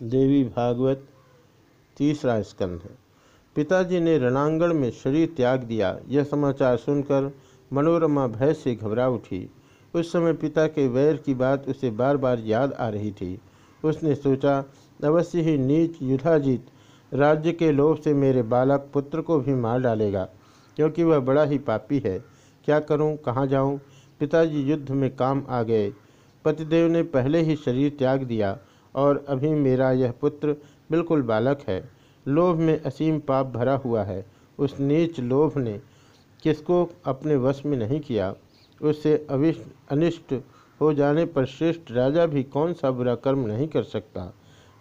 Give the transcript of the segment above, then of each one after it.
देवी भागवत तीसरा स्कंध पिताजी ने रणांगण में शरीर त्याग दिया। यह समाचार सुनकर मनोरमा भय से घबरा उठी। उस समय पिता के वैर की बात उसे बार बार याद आ रही थी। उसने सोचा, अवश्य ही नीच युद्धाजीत राज्य के लोभ से मेरे बालक पुत्र को भी मार डालेगा, क्योंकि वह बड़ा ही पापी है। क्या करूँ? कहाँ जाऊँ? पिताजी युद्ध में काम आ गए। पतिदेव ने पहले ही शरीर त्याग दिया। और अभी मेरा यह पुत्र बिल्कुल बालक है। लोभ में असीम पाप भरा हुआ है। उस नीच लोभ ने किसको अपने वश में नहीं किया? उससे अविष्ट, अनिष्ट हो जाने पर श्रेष्ठ राजा भी कौन सा बुरा कर्म नहीं कर सकता?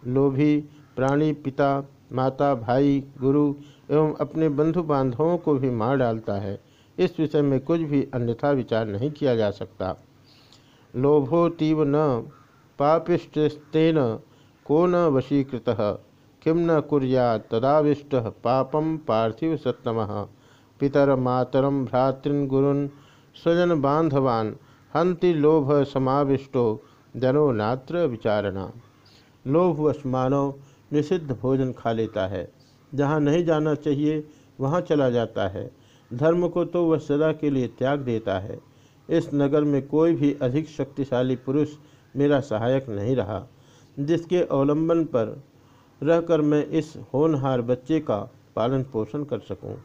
लोभी, प्राणी, पिता, माता, भाई, गुरु एवं अपने बंधु बांधवों को भी मार डालता है। इस विषय में कुछ भी अन्यथा विचार नहीं किया जा सकता। लोभोतीव न पापिष्टेन को न वशीकृत। किम न कुरिया तदाविष्ट पापम पार्थिव सत्तम। पितर मातरम भ्रातृन गुरुन स्वजन बांधवान हंति लोभ समाविष्टो जनो नात्र विचारणा। लोभवश मानव निषिद्ध भोजन खा लेता है। जहाँ नहीं जाना चाहिए, वहाँ चला जाता है। धर्म को तो वह सदा के लिए त्याग देता है। इस नगर में कोई भी अधिक शक्तिशाली पुरुष मेरा सहायक नहीं रहा, जिसके अवलंबन पर रहकर मैं इस होनहार बच्चे का पालन पोषण कर सकूँ।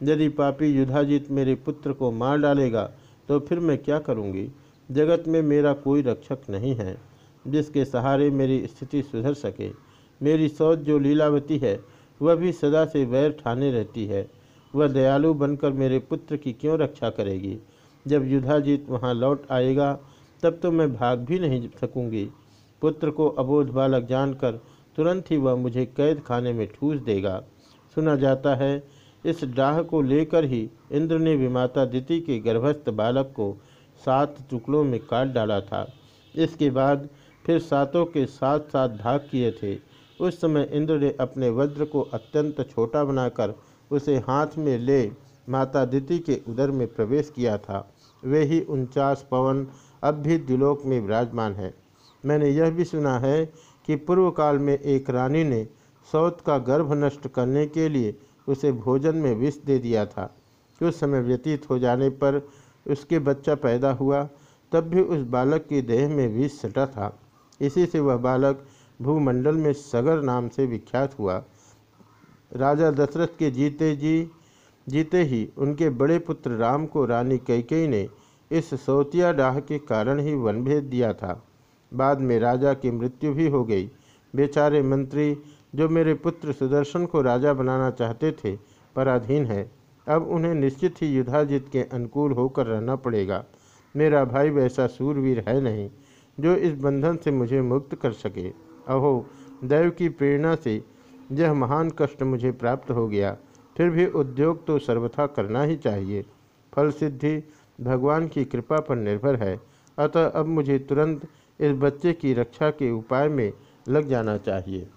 यदि पापी युद्धाजीत मेरे पुत्र को मार डालेगा तो फिर मैं क्या करूँगी? जगत में मेरा कोई रक्षक नहीं है, जिसके सहारे मेरी स्थिति सुधर सके मेरी सोच जो लीलावती है, वह भी सदा से वैर ठाने रहती है वह दयालु बनकर मेरे पुत्र की क्यों रक्षा करेगी जब युद्धाजीत वहाँ लौट आएगा तब तो मैं भाग भी नहीं सकूँगी। पुत्र को अबोध बालक जानकर तुरंत ही वह मुझे कैद खाने में ठूस देगा। सुना जाता है, इस डाह को लेकर ही इंद्र ने विमाता दिति के गर्भस्थ बालक को सात टुकड़ों में काट डाला था। इसके बाद फिर सातों के साथ साथ भाग किए थे। उस समय इंद्र ने अपने वज्र को अत्यंत छोटा बनाकर उसे हाथ में ले माता दिति के उदर में प्रवेश किया था। वे ही उनचास पवन अब भी दिलोक में विराजमान है। मैंने यह भी सुना है कि पूर्व काल में एक रानी ने सौत का गर्भ नष्ट करने के लिए उसे भोजन में विष दे दिया था। कुछ समय व्यतीत हो जाने पर उसके बच्चा पैदा हुआ, तब भी उस बालक की देह में विष सटा था। इसी से वह बालक भूमंडल में सगर नाम से विख्यात हुआ। राजा दशरथ के जीते जी, जीते ही उनके बड़े पुत्र राम को रानी कैकेयी ने इस सोतिया डाह के कारण ही वन भेज दिया था। बाद में राजा की मृत्यु भी हो गई। बेचारे मंत्री जो मेरे पुत्र सुदर्शन को राजा बनाना चाहते थे, पराधीन है। अब उन्हें निश्चित ही युद्धाजित के अनुकूल होकर रहना पड़ेगा। मेरा भाई वैसा सूरवीर है नहीं, जो इस बंधन से मुझे मुक्त कर सके। अहो, दैव की प्रेरणा से यह महान कष्ट मुझे प्राप्त हो गया। फिर भी उद्योग तो सर्वथा करना ही चाहिए। फल सिद्धि भगवान की कृपा पर निर्भर है। अतः अब मुझे तुरंत इस बच्चे की रक्षा के उपाय में लग जाना चाहिए।